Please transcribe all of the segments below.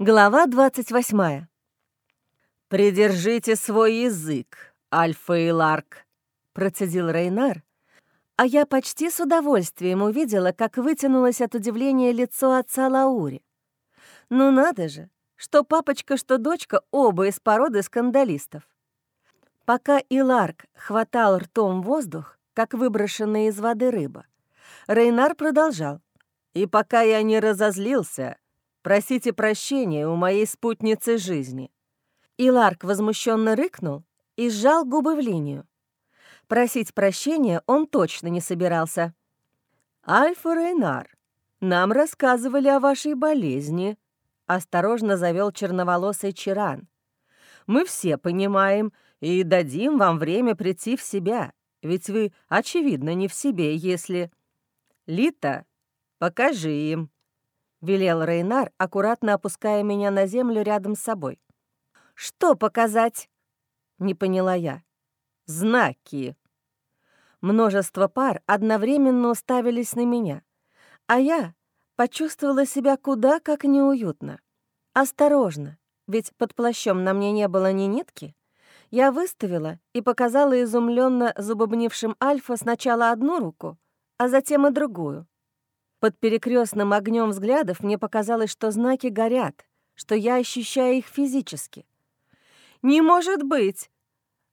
Глава 28. «Придержите свой язык, Альфа и Ларк», — процедил Рейнар, а я почти с удовольствием увидела, как вытянулось от удивления лицо отца Лаури. Ну надо же, что папочка, что дочка оба из породы скандалистов. Пока Иларк хватал ртом воздух, как выброшенная из воды рыба, Рейнар продолжал. «И пока я не разозлился, Просите прощения у моей спутницы жизни». И Ларк возмущенно рыкнул и сжал губы в линию. Просить прощения он точно не собирался. «Альфа Рейнар, нам рассказывали о вашей болезни», — осторожно завел черноволосый Чиран. «Мы все понимаем и дадим вам время прийти в себя, ведь вы, очевидно, не в себе, если...» «Лита, покажи им», велел Рейнар, аккуратно опуская меня на землю рядом с собой. «Что показать?» — не поняла я. «Знаки». Множество пар одновременно уставились на меня, а я почувствовала себя куда как неуютно. Осторожно, ведь под плащом на мне не было ни нитки. Я выставила и показала изумленно забубнившим Альфа сначала одну руку, а затем и другую. Под перекрестным огнем взглядов мне показалось, что знаки горят, что я ощущаю их физически. «Не может быть!»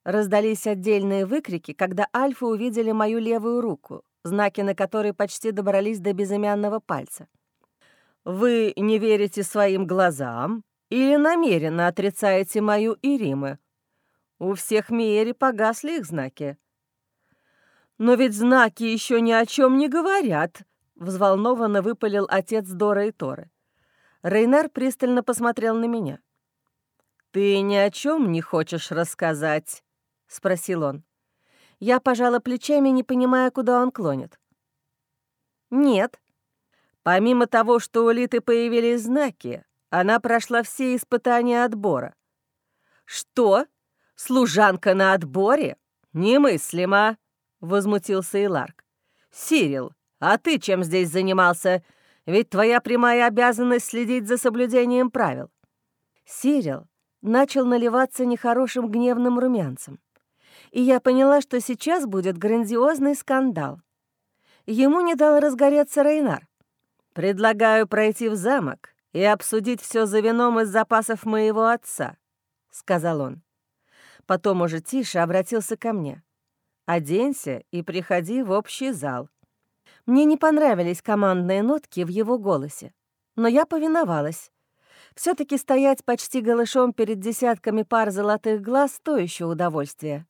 Раздались отдельные выкрики, когда альфы увидели мою левую руку, знаки на которой почти добрались до безымянного пальца. «Вы не верите своим глазам или намеренно отрицаете мою Иримы? У всех Миери погасли их знаки». «Но ведь знаки еще ни о чем не говорят», Взволнованно выпалил отец Дора и Торы. Рейнар пристально посмотрел на меня. «Ты ни о чем не хочешь рассказать?» — спросил он. Я пожала плечами, не понимая, куда он клонит. «Нет. Помимо того, что у Литы появились знаки, она прошла все испытания отбора». «Что? Служанка на отборе? Немыслимо!» — возмутился Иларк. «Сирил, а ты чем здесь занимался? Ведь твоя прямая обязанность следить за соблюдением правил». Сирил начал наливаться нехорошим гневным румянцем. И я поняла, что сейчас будет грандиозный скандал. Ему не дал разгореться Рейнар. «Предлагаю пройти в замок и обсудить все за вином из запасов моего отца», — сказал он. Потом уже тише обратился ко мне. «Оденься и приходи в общий зал. Мне не понравились командные нотки в его голосе, но я повиновалась. все таки стоять почти голышом перед десятками пар золотых глаз — то еще удовольствие.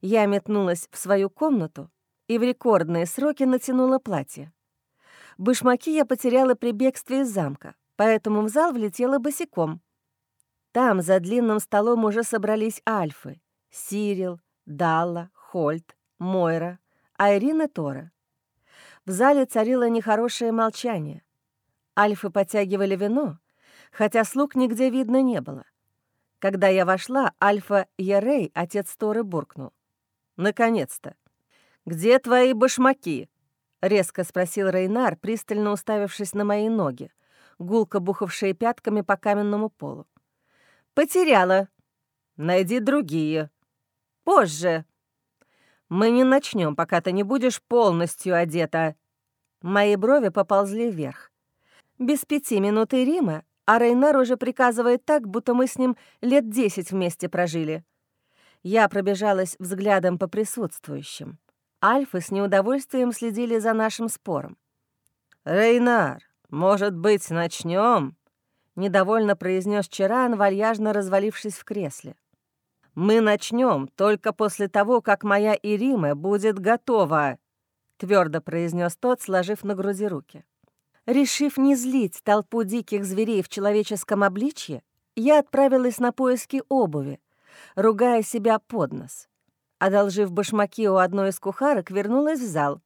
Я метнулась в свою комнату и в рекордные сроки натянула платье. Башмаки я потеряла при бегстве из замка, поэтому в зал влетела босиком. Там за длинным столом уже собрались альфы — Сирил, Далла, Хольт, Мойра, Айрин и Тора. В зале царило нехорошее молчание. Альфы подтягивали вино, хотя слуг нигде видно не было. Когда я вошла, Альфа Ярей, отец Торы, буркнул. «Наконец-то! Где твои башмаки?» — резко спросил Рейнар, пристально уставившись на мои ноги, гулко бухавшие пятками по каменному полу. «Потеряла. Найди другие. Позже!» Мы не начнем, пока ты не будешь полностью одета». Мои брови поползли вверх. Без пяти минут и Рима, а Рейнар уже приказывает так, будто мы с ним лет десять вместе прожили. Я пробежалась взглядом по присутствующим. Альфы с неудовольствием следили за нашим спором. «Рейнар, может быть, начнем? недовольно произнес Чаран, вальяжно развалившись в кресле. Мы начнем только после того, как моя Ирима будет готова», — твердо произнес тот, сложив на груди руки. Решив не злить толпу диких зверей в человеческом обличье, я отправилась на поиски обуви, ругая себя под нос. Одолжив башмаки у одной из кухарок, вернулась в зал.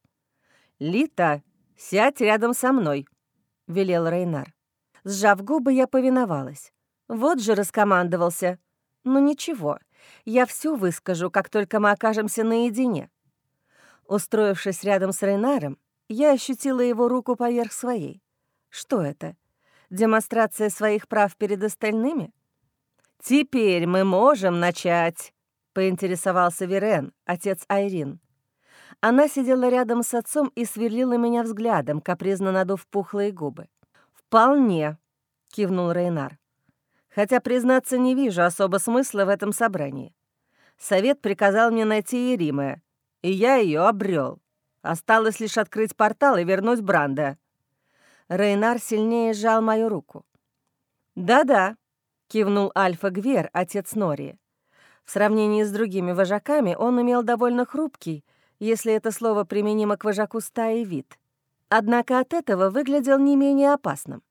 «Лита, сядь рядом со мной», — велел Рейнар. Сжав губы, я повиновалась. Вот же раскомандовался. Ну ничего, я все выскажу, как только мы окажемся наедине». Устроившись рядом с Рейнаром, я ощутила его руку поверх своей. Что это? Демонстрация своих прав перед остальными? Теперь мы можем начать, поинтересовался Верен, отец Айрин. Она сидела рядом с отцом и сверлила меня взглядом, капризно надув пухлые губы. «Вполне», — кивнул Рейнар. «Хотя, признаться, не вижу особо смысла в этом собрании. Совет приказал мне найти Еримая, и я ее обрел. Осталось лишь открыть портал и вернуть Бранда». Рейнар сильнее сжал мою руку. «Да-да», — кивнул Альфа Гвер, отец Нори. В сравнении с другими вожаками он имел довольно хрупкий, если это слово применимо к вожаку стаи вид. Однако от этого выглядел не менее опасным.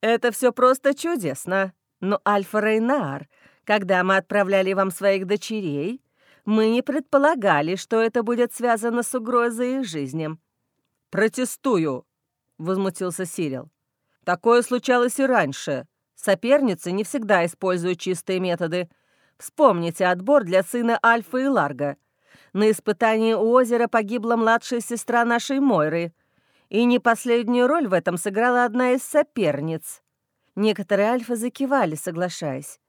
«Это все просто чудесно. Но, Альфа Рейнар, когда мы отправляли вам своих дочерей, мы не предполагали, что это будет связано с угрозой их жизням». «Протестую!» — возмутился Сирил. «Такое случалось и раньше. Соперницы не всегда используют чистые методы. Вспомните отбор для сына Альфа и Ларга. На испытании у озера погибла младшая сестра нашей Мойры. И не последнюю роль в этом сыграла одна из соперниц. Некоторые альфы закивали, соглашаясь.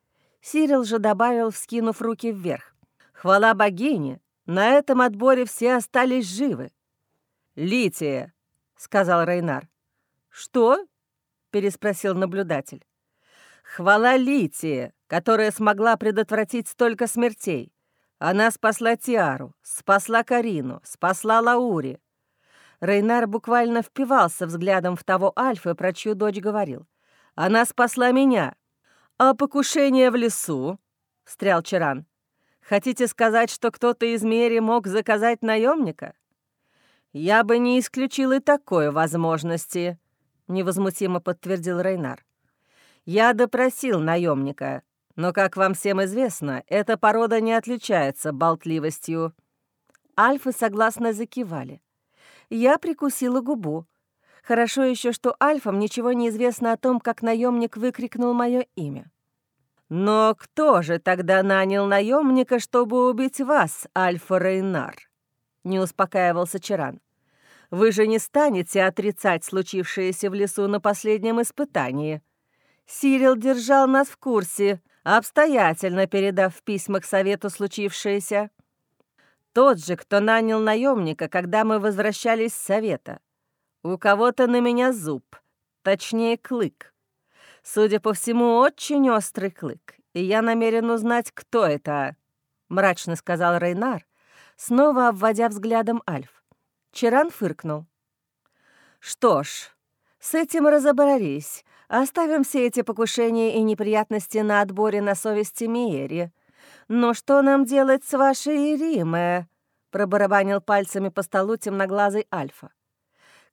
Сирил же добавил, вскинув руки вверх. «Хвала богине! На этом отборе все остались живы!» «Лития!» — сказал Рейнар. «Что?» — переспросил наблюдатель. «Хвала Литии, которая смогла предотвратить столько смертей. Она спасла Тиару, спасла Карину, спасла Лаури. Рейнар буквально впивался взглядом в того Альфа, про чью дочь говорил. «Она спасла меня!» «А покушение в лесу?» — встрял Чаран. «Хотите сказать, что кто-то из Мери мог заказать наемника?» «Я бы не исключил и такой возможности», — невозмутимо подтвердил Рейнар. «Я допросил наемника, но, как вам всем известно, эта порода не отличается болтливостью». Альфы согласно закивали. Я прикусила губу. Хорошо еще, что Альфам ничего не известно о том, как наемник выкрикнул мое имя. «Но кто же тогда нанял наемника, чтобы убить вас, Альфа Рейнар?» — не успокаивался Чаран. «Вы же не станете отрицать случившееся в лесу на последнем испытании. Сирил держал нас в курсе, обстоятельно передав в письмах совету случившееся. Тот же, кто нанял наемника, когда мы возвращались с совета. У кого-то на меня зуб, точнее клык. Судя по всему, очень острый клык, и я намерен узнать, кто это, — мрачно сказал Рейнар, снова обводя взглядом Альф. Чаран фыркнул. «Что ж, с этим разобрались. Оставим все эти покушения и неприятности на отборе на совести Миери. Но что нам делать с вашей Риме?» — пробарабанил пальцами по столу темноглазый Альфа.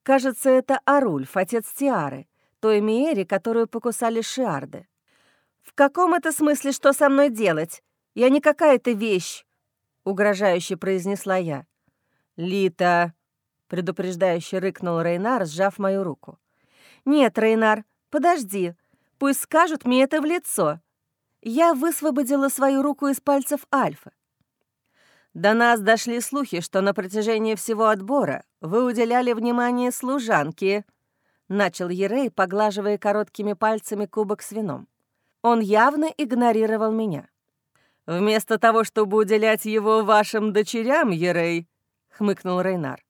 «Кажется, это Арульф, отец Тиары, той Миери, которую покусали Шиарды». «В каком это смысле что со мной делать? Я не какая-то вещь!» — угрожающе произнесла я. «Лита!» — предупреждающе рыкнул Рейнар, сжав мою руку. «Нет, Рейнар, подожди. Пусть скажут мне это в лицо». Я высвободила свою руку из пальцев Альфа. До нас дошли слухи, что на протяжении всего отбора вы уделяли внимание служанке, начал Ерей, поглаживая короткими пальцами кубок с вином. Он явно игнорировал меня. «Вместо того, чтобы уделять его вашим дочерям, Ерей», — хмыкнул Рейнар.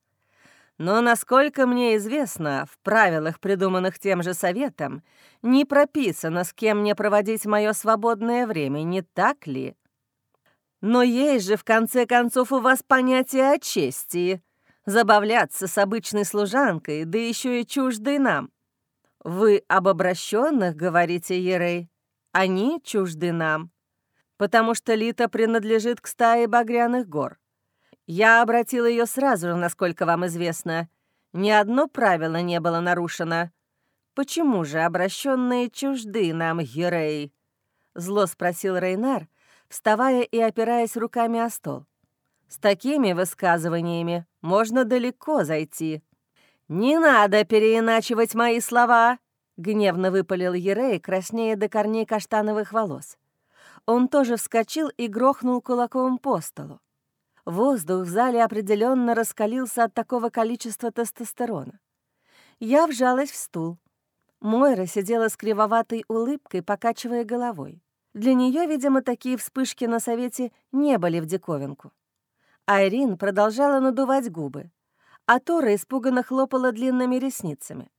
Но, насколько мне известно, в правилах, придуманных тем же советом, не прописано, с кем мне проводить мое свободное время, не так ли? Но есть же, в конце концов, у вас понятие о чести. Забавляться с обычной служанкой, да еще и чуждой нам. Вы об обращенных говорите, Ерей. Они чужды нам, потому что Лита принадлежит к стае багряных гор. Я обратил ее сразу, насколько вам известно. Ни одно правило не было нарушено. Почему же обращенные чужды нам, Герей? Зло спросил Рейнар, вставая и опираясь руками о стол. С такими высказываниями можно далеко зайти. «Не надо переиначивать мои слова!» — гневно выпалил Ерей, краснея до корней каштановых волос. Он тоже вскочил и грохнул кулаком по столу. Воздух в зале определенно раскалился от такого количества тестостерона. Я вжалась в стул. Мойра сидела с кривоватой улыбкой, покачивая головой. Для нее, видимо, такие вспышки на совете не были в диковинку. Айрин продолжала надувать губы, а Тора испуганно хлопала длинными ресницами.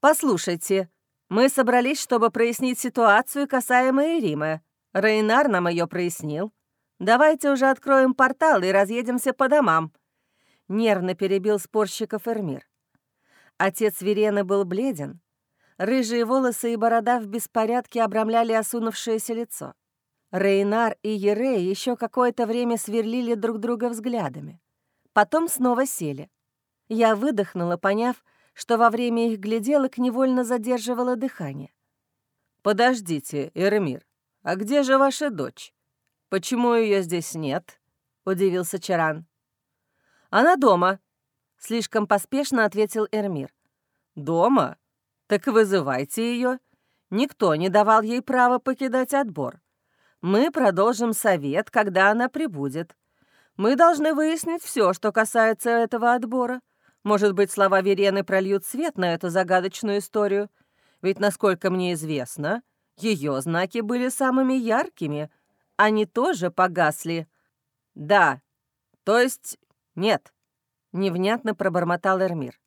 «Послушайте, мы собрались, чтобы прояснить ситуацию, касаемую Рима. Рейнар нам ее прояснил. Давайте уже откроем портал и разъедемся по домам», — нервно перебил спорщиков Эрмир. Отец Верены был бледен, Рыжие волосы и борода в беспорядке обрамляли осунувшееся лицо. Рейнар и Ерей еще какое-то время сверлили друг друга взглядами. Потом снова сели. Я выдохнула, поняв, что во время их гляделок невольно задерживала дыхание. «Подождите, Эрмир, а где же ваша дочь? Почему ее здесь нет?» — удивился Чаран. «Она дома», — слишком поспешно ответил Эрмир. «Дома? Так вызывайте ее. Никто не давал ей права покидать отбор. Мы продолжим совет, когда она прибудет. Мы должны выяснить все, что касается этого отбора. Может быть, слова Верены прольют свет на эту загадочную историю. Ведь, насколько мне известно, ее знаки были самыми яркими. Они тоже погасли. Да, то есть нет, — невнятно пробормотал Эрмир.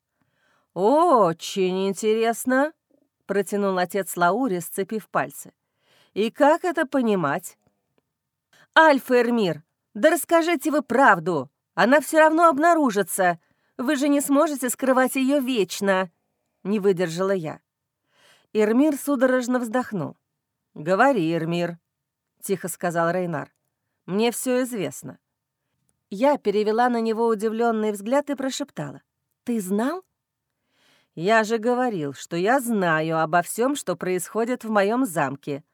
«Очень интересно», — протянул отец Лаури, сцепив пальцы. «И как это понимать?» «Альфа Эрмир, да расскажите вы правду. Она все равно обнаружится. Вы же не сможете скрывать ее вечно», — не выдержала я. Эрмир судорожно вздохнул. «Говори, Эрмир», — тихо сказал Рейнар. «Мне все известно». Я перевела на него удивленный взгляд и прошептала. «Ты знал?» Я же говорил, что я знаю обо всем, что происходит в моем замке.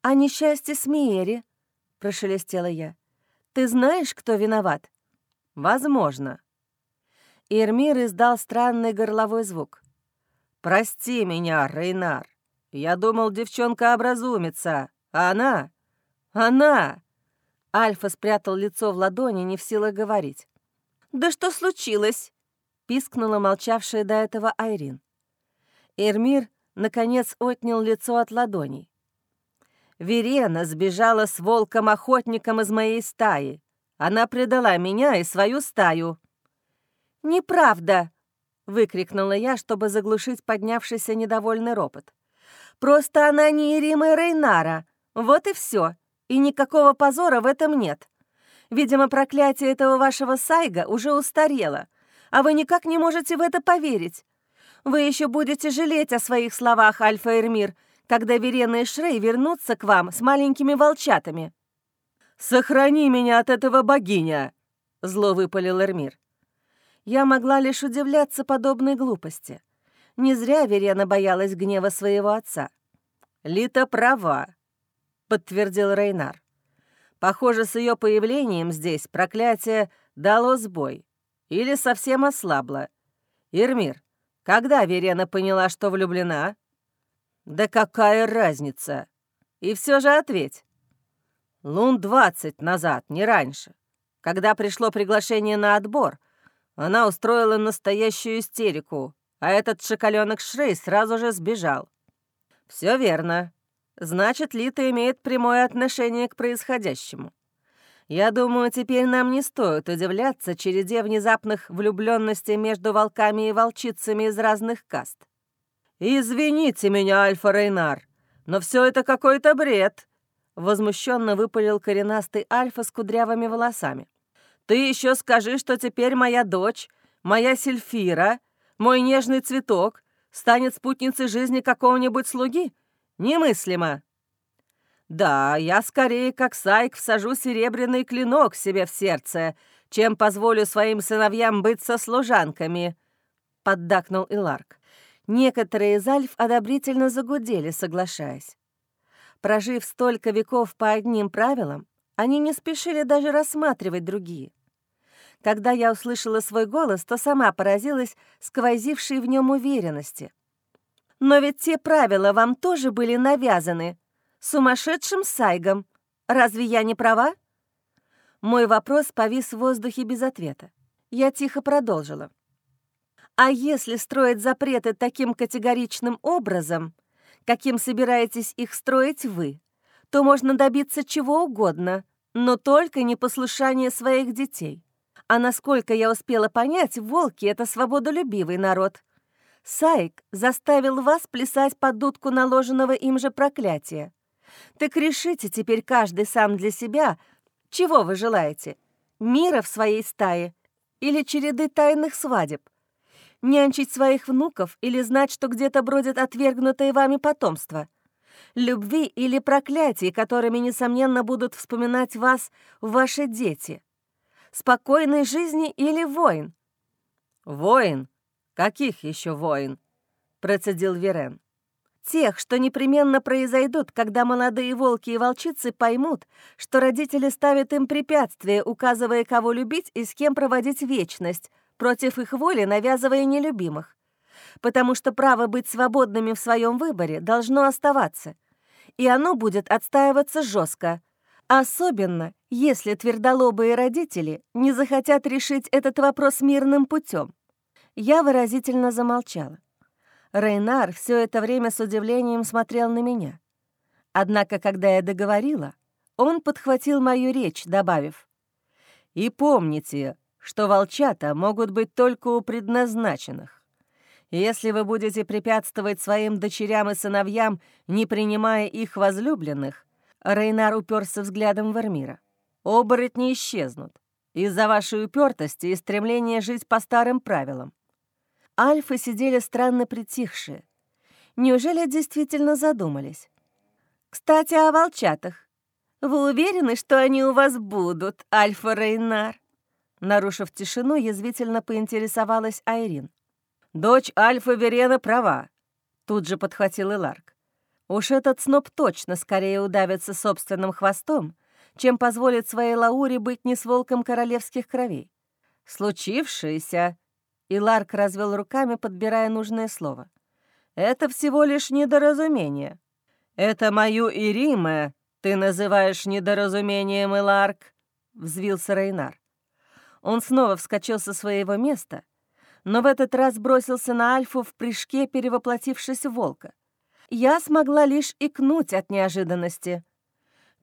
О несчастье с Миери, прошелестела я. Ты знаешь, кто виноват? Возможно. Ирмир издал странный горловой звук. «Прости меня, Рейнар. Я думал, девчонка образумится. А она? Она!» Альфа спрятал лицо в ладони, не в силах говорить. «Да что случилось?» Пискнула молчавшая до этого Айрин. Эрмир, наконец, отнял лицо от ладоней. «Верена сбежала с волком-охотником из моей стаи. Она предала меня и свою стаю». «Неправда!» — выкрикнула я, чтобы заглушить поднявшийся недовольный ропот. «Просто она не Ирима Рейнара. Вот и все. И никакого позора в этом нет. Видимо, проклятие этого вашего Сайга уже устарело а вы никак не можете в это поверить. Вы еще будете жалеть о своих словах, Альфа Эрмир, когда Верена и Шрей вернутся к вам с маленькими волчатами». «Сохрани меня от этого богиня!» — зло выпалил Эрмир. Я могла лишь удивляться подобной глупости. Не зря Верена боялась гнева своего отца. «Лита права», — подтвердил Рейнар. «Похоже, с ее появлением здесь проклятие дало сбой. Или совсем ослабла? Ирмир, когда Верена поняла, что влюблена? Да какая разница? И все же ответь. Лун двадцать назад, не раньше. Когда пришло приглашение на отбор, она устроила настоящую истерику, а этот шоколенок Шрей сразу же сбежал. Все верно. Значит, Лита имеет прямое отношение к происходящему. Я думаю, теперь нам не стоит удивляться череде внезапных влюбленностей между волками и волчицами из разных каст. «Извините меня, Альфа Рейнар, но все это какой-то бред!» Возмущенно выпалил коренастый Альфа с кудрявыми волосами. «Ты еще скажи, что теперь моя дочь, моя Сельфира, мой нежный цветок станет спутницей жизни какого-нибудь слуги? Немыслимо!» Да, я скорее, как Сайк, всажу серебряный клинок себе в сердце, чем позволю своим сыновьям быть со служанками», — поддакнул Иларк. Некоторые из альф одобрительно загудели, соглашаясь. Прожив столько веков по одним правилам, они не спешили даже рассматривать другие. Когда я услышала свой голос, то сама поразилась сквозившей в нем уверенности. «Но ведь те правила вам тоже были навязаны», сумасшедшим Сайгом. Разве я не права?» Мой вопрос повис в воздухе без ответа. Я тихо продолжила. А если строить запреты таким категоричным образом, каким собираетесь их строить вы, то можно добиться чего угодно, но только не послушания своих детей. А насколько я успела понять, волки — это свободолюбивый народ. Сайк заставил вас плясать под дудку наложенного им же проклятия. Так решите теперь каждый сам для себя, чего вы желаете? Мира в своей стае или череды тайных свадеб? Нянчить своих внуков или знать, что где-то бродит отвергнутое вами потомство? Любви или проклятий, которыми, несомненно, будут вспоминать вас ваши дети? Спокойной жизни или войн? «Воин? Каких еще воин?» — процедил Верен. Тех, что непременно произойдут, когда молодые волки и волчицы поймут, что родители ставят им препятствия, указывая, кого любить и с кем проводить вечность, против их воли навязывая нелюбимых. Потому что право быть свободными в своем выборе должно оставаться. И оно будет отстаиваться жестко. Особенно, если твердолобые родители не захотят решить этот вопрос мирным путем. Я выразительно замолчала. Рейнар все это время с удивлением смотрел на меня. Однако, когда я договорила, он подхватил мою речь, добавив, «И помните, что волчата могут быть только у предназначенных. Если вы будете препятствовать своим дочерям и сыновьям, не принимая их возлюбленных, Рейнар уперся взглядом в Эрмира. Оборотни исчезнут из-за вашей упертости и стремления жить по старым правилам. Альфы сидели странно притихшие. Неужели действительно задумались? «Кстати, о волчатах. Вы уверены, что они у вас будут, Альфа Рейнар?» Нарушив тишину, язвительно поинтересовалась Айрин. «Дочь Альфа Верена права», — тут же подхватил Иларк. «Уж этот сноб точно скорее удавится собственным хвостом, чем позволит своей Лауре быть не с волком королевских кровей. Случившееся и Ларк развел руками, подбирая нужное слово. «Это всего лишь недоразумение». «Это мою Ириме ты называешь недоразумением, Иларк?» — взвился Рейнар. Он снова вскочил со своего места, но в этот раз бросился на Альфу в прыжке, перевоплотившись в волка. Я смогла лишь икнуть от неожиданности.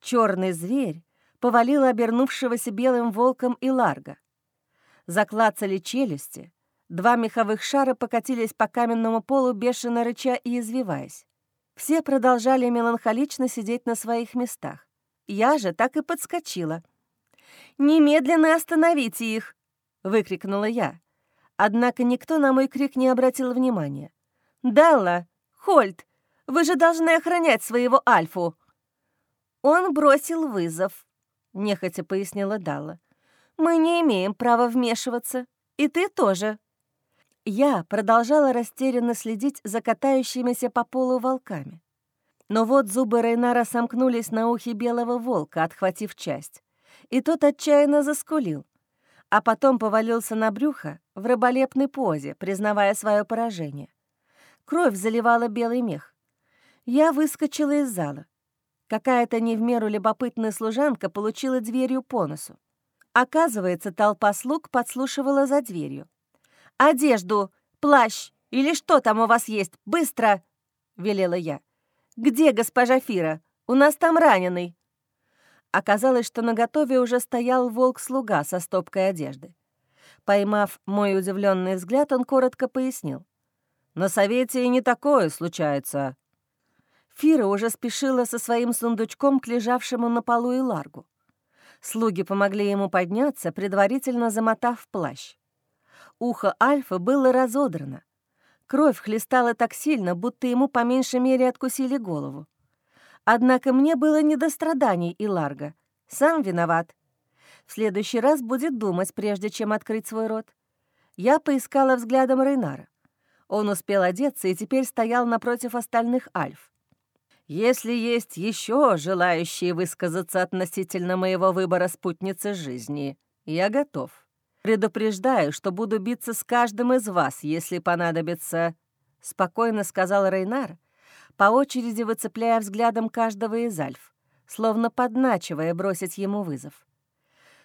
Черный зверь повалил обернувшегося белым волком и Ларга. Заклацали челюсти, Два меховых шара покатились по каменному полу, бешено рыча и извиваясь. Все продолжали меланхолично сидеть на своих местах. Я же так и подскочила. «Немедленно остановите их!» — выкрикнула я. Однако никто на мой крик не обратил внимания. «Далла! Хольт! Вы же должны охранять своего Альфу!» «Он бросил вызов», — нехотя пояснила Далла. «Мы не имеем права вмешиваться. И ты тоже». Я продолжала растерянно следить за катающимися по полу волками. Но вот зубы Рейнара сомкнулись на ухе белого волка, отхватив часть. И тот отчаянно заскулил, а потом повалился на брюхо в рыболепной позе, признавая свое поражение. Кровь заливала белый мех. Я выскочила из зала. Какая-то не в меру любопытная служанка получила дверью по носу. Оказывается, толпа слуг подслушивала за дверью. «Одежду, плащ или что там у вас есть, быстро!» — велела я. «Где госпожа Фира? У нас там раненый!» Оказалось, что на готове уже стоял волк-слуга со стопкой одежды. Поймав мой удивленный взгляд, он коротко пояснил. «На совете и не такое случается». Фира уже спешила со своим сундучком к лежавшему на полу и ларгу. Слуги помогли ему подняться, предварительно замотав плащ. Ухо Альфа было разодрано. Кровь хлестала так сильно, будто ему по меньшей мере откусили голову. Однако мне было не до страданий и Ларга. Сам виноват. В следующий раз будет думать, прежде чем открыть свой рот. Я поискала взглядом Рейнара. Он успел одеться и теперь стоял напротив остальных альф. «Если есть еще желающие высказаться относительно моего выбора спутницы жизни, я готов», «Предупреждаю, что буду биться с каждым из вас, если понадобится», — спокойно сказал Рейнар, по очереди выцепляя взглядом каждого из альф, словно подначивая бросить ему вызов.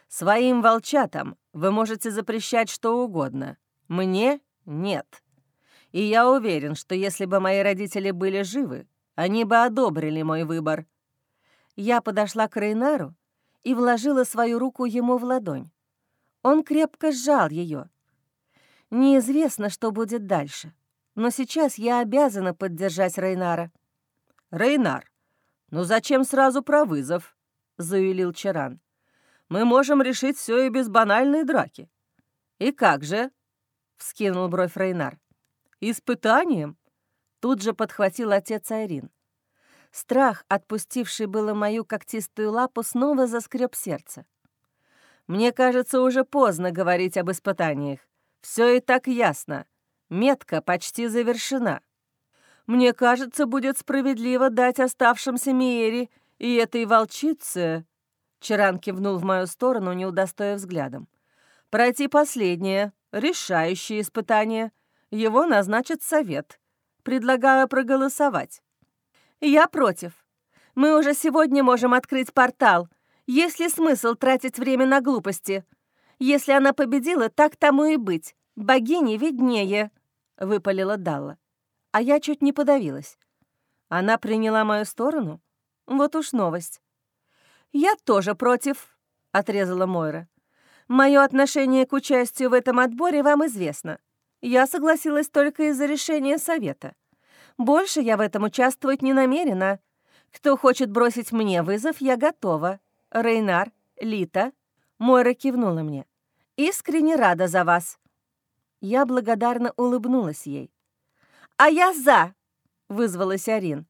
«Своим волчатам вы можете запрещать что угодно. Мне Нет. И я уверен, что если бы мои родители были живы, они бы одобрили мой выбор. Я подошла к Рейнару и вложила свою руку ему в ладонь. Он крепко сжал ее. Неизвестно, что будет дальше, но сейчас я обязана поддержать Рейнара. «Рейнар, ну зачем сразу про вызов?» — заявил Чаран. «Мы можем решить все и без банальной драки». «И как же?» — вскинул бровь Рейнар. «Испытанием?» Тут же подхватил отец Айрин. Страх, отпустивший было мою когтистую лапу, снова заскреб сердце. «Мне кажется, уже поздно говорить об испытаниях. Все и так ясно. Метка почти завершена. Мне кажется, будет справедливо дать оставшимся Миере и этой волчице...» Чаран кивнул в мою сторону, не удостоив взглядом. «Пройти последнее, решающее испытание. Его назначит совет. Предлагаю проголосовать. «Я против. Мы уже сегодня можем открыть портал. Есть ли смысл тратить время на глупости? Если она победила, так тому и быть. Богине виднее», — выпалила Далла. А я чуть не подавилась. Она приняла мою сторону? Вот уж новость. «Я тоже против», — отрезала Мойра. «Мое отношение к участию в этом отборе вам известно. Я согласилась только из-за решения совета. Больше я в этом участвовать не намерена. Кто хочет бросить мне вызов, я готова. Рейнар, Лита». Мойра кивнула мне. «Искренне рада за вас». Я благодарно улыбнулась ей. «А я за!» — вызвалась Арин.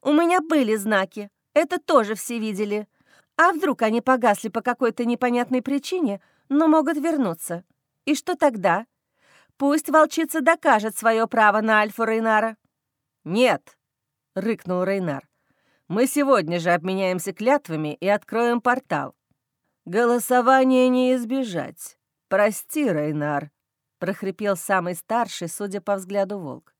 «У меня были знаки. Это тоже все видели. А вдруг они погасли по какой-то непонятной причине, но могут вернуться? И что тогда? Пусть волчица докажет свое право на Альфу Рейнара». «Нет!» — рыкнул Рейнар. «Мы сегодня же обменяемся клятвами и откроем портал. Голосование не избежать. Прости, Рейнар», — прохрипел самый старший, судя по взгляду волк.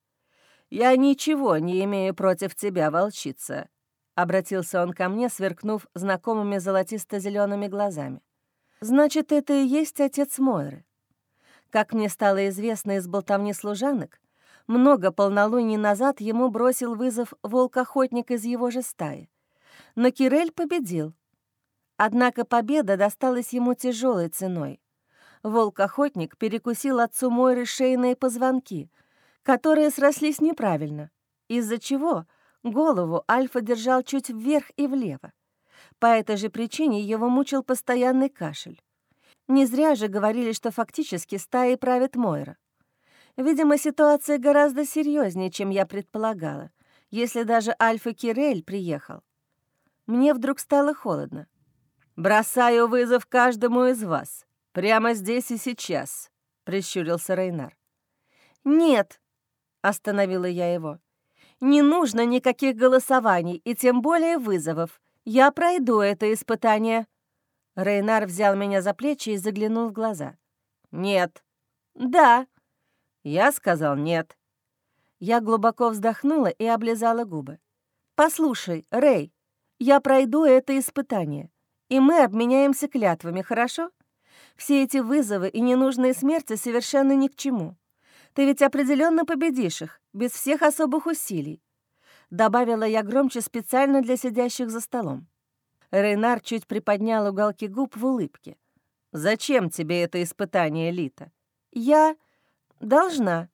«Я ничего не имею против тебя, волчица», — обратился он ко мне, сверкнув знакомыми золотисто зелеными глазами. «Значит, это и есть отец Мойры. Как мне стало известно из болтовни служанок, много полнолуний назад ему бросил вызов волк-охотник из его же стаи. Но Кирель победил. Однако победа досталась ему тяжелой ценой. Волк-охотник перекусил отцу Мойры шейные позвонки, которые срослись неправильно, из-за чего голову Альфа держал чуть вверх и влево. По этой же причине его мучил постоянный кашель. Не зря же говорили, что фактически стаей правит Мойра. Видимо, ситуация гораздо серьезнее, чем я предполагала, если даже Альфа Кирель приехал. Мне вдруг стало холодно. «Бросаю вызов каждому из вас. Прямо здесь и сейчас», — прищурился Рейнар. «Нет», — остановила я его. «Не нужно никаких голосований и тем более вызовов. Я пройду это испытание». Рейнар взял меня за плечи и заглянул в глаза. «Нет». «Да», я сказал нет. Я глубоко вздохнула и облизала губы. «Послушай, Рэй, я пройду это испытание, и мы обменяемся клятвами, хорошо? Все эти вызовы и ненужные смерти совершенно ни к чему. Ты ведь определенно победишь их, без всех особых усилий», — добавила я громче специально для сидящих за столом. Рейнар чуть приподнял уголки губ в улыбке. «Зачем тебе это испытание, Лита?» «Я...» Должна.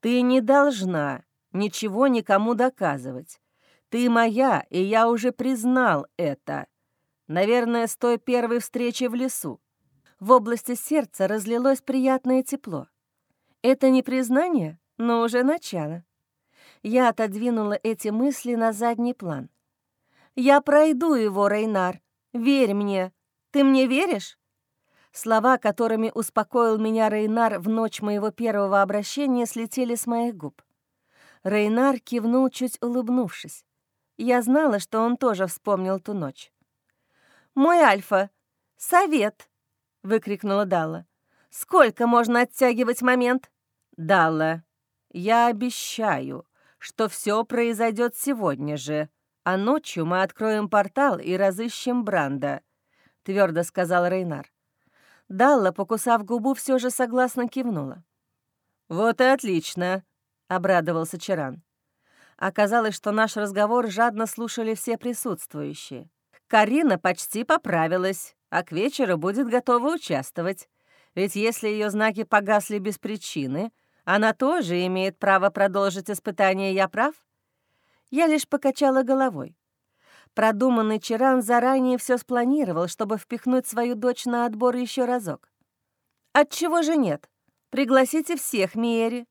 Ты не должна ничего никому доказывать. Ты моя, и я уже признал это. Наверное, с той первой встречи в лесу. В области сердца разлилось приятное тепло. Это не признание, но уже начало. Я отодвинула эти мысли на задний план. «Я пройду его, Рейнар. Верь мне. Ты мне веришь?» Слова, которыми успокоил меня Рейнар в ночь моего первого обращения, слетели с моих губ. Рейнар кивнул, чуть улыбнувшись. Я знала, что он тоже вспомнил ту ночь. «Мой Альфа! Совет!» — выкрикнула Далла. «Сколько можно оттягивать момент?» «Далла, я обещаю, что все произойдет сегодня же, а ночью мы откроем портал и разыщем Бранда», — твердо сказал Рейнар. Далла, покусав губу, все же согласно кивнула. «Вот и отлично», — обрадовался Чаран. Оказалось, что наш разговор жадно слушали все присутствующие. Карина почти поправилась, а к вечеру будет готова участвовать. Ведь если ее знаки погасли без причины, она тоже имеет право продолжить испытание, я прав? Я лишь покачала головой. Продуманный Чаран заранее все спланировал, чтобы впихнуть свою дочь на отбор еще разок. Отчего же нет? Пригласите всех, Миери.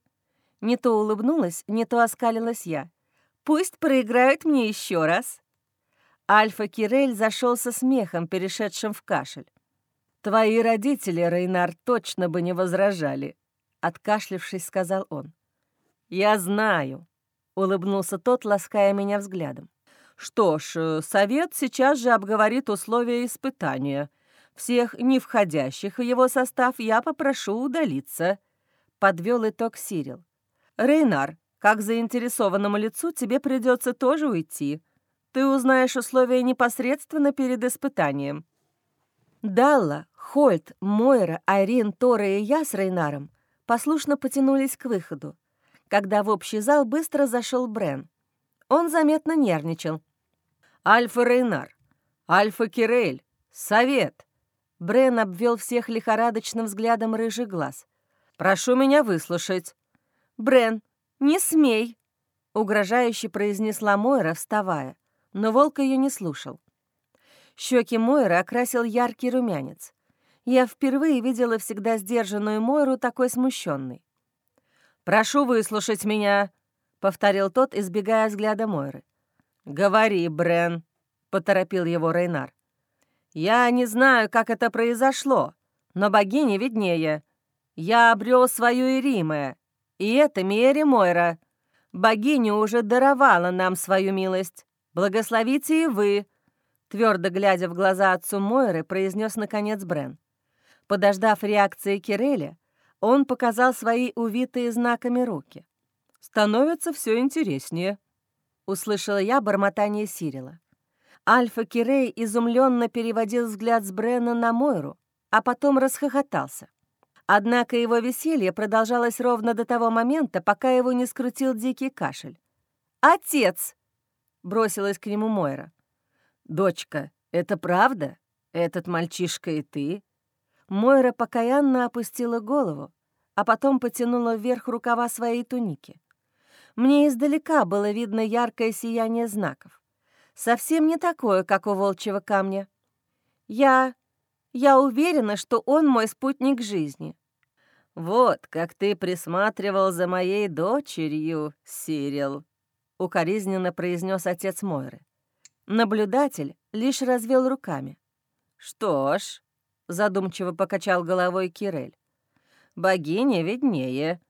Не то улыбнулась, не то оскалилась я. Пусть проиграют мне еще раз. Альфа Кирель зашелся смехом, перешедшим в кашель. «Твои родители, Рейнар, точно бы не возражали», — откашлившись, сказал он. «Я знаю», — улыбнулся тот, лаская меня взглядом. «Что ж, э, совет сейчас же обговорит условия испытания. Всех не входящих в его состав я попрошу удалиться», — подвел итог Сирил. «Рейнар, как заинтересованному лицу тебе придется тоже уйти. Ты узнаешь условия непосредственно перед испытанием». Далла, Хольт, Мойра, Айрин, Тора и я с Рейнаром послушно потянулись к выходу, когда в общий зал быстро зашел Брен. Он заметно нервничал. «Альфа Рейнар! Альфа Кирель! Совет!» Брен обвел всех лихорадочным взглядом рыжий глаз. «Прошу меня выслушать». «Брен, не смей!» — угрожающе произнесла Мойра, вставая, но волк ее не слушал. Щеки Мойры окрасил яркий румянец. Я впервые видела всегда сдержанную Мойру такой смущенной. «Прошу выслушать меня», — повторил тот, избегая взгляда Мойры. «Говори, Брен», — поторопил его Рейнар. «Я не знаю, как это произошло, но богине виднее. Я обрел свою Иримая, и это Мери Мойра. Богиня уже даровала нам свою милость. Благословите и вы, Твердо глядя в глаза отцу Мойры, произнес наконец Брен. Подождав реакции Киреля, он показал свои увитые знаками руки. «Становится все интереснее», — услышала я бормотание Сирила. Альфа Кирей изумленно переводил взгляд с Брена на Мойру, а потом расхохотался. Однако его веселье продолжалось ровно до того момента, пока его не скрутил дикий кашель. «Отец!» — бросилась к нему Мойра. «Дочка, это правда? Этот мальчишка и ты?» Мойра покаянно опустила голову, а потом потянула вверх рукава своей туники. Мне издалека было видно яркое сияние знаков. Совсем не такое, как у волчьего камня. Я... я уверена, что он мой спутник жизни. «Вот как ты присматривал за моей дочерью, Сирил», — укоризненно произнес отец Мойры. Наблюдатель лишь развел руками. «Что ж», — задумчиво покачал головой Кирель, — «богиня виднее.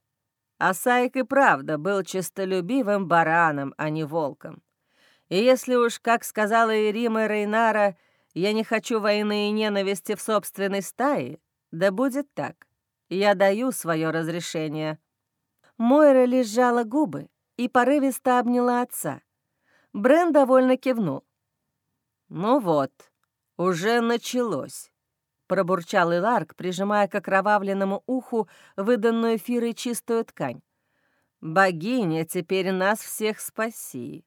Асайк и правда был честолюбивым бараном, а не волком. И если уж, как сказала Ирима Рейнара, я не хочу войны и ненависти в собственной стае, да будет так. Я даю свое разрешение». Мойра лишь сжала губы и порывисто обняла отца. Брен довольно кивнул. «Ну вот, уже началось», — пробурчал Иларк, прижимая к окровавленному уху выданную Фирой чистую ткань. «Богиня, теперь нас всех спаси.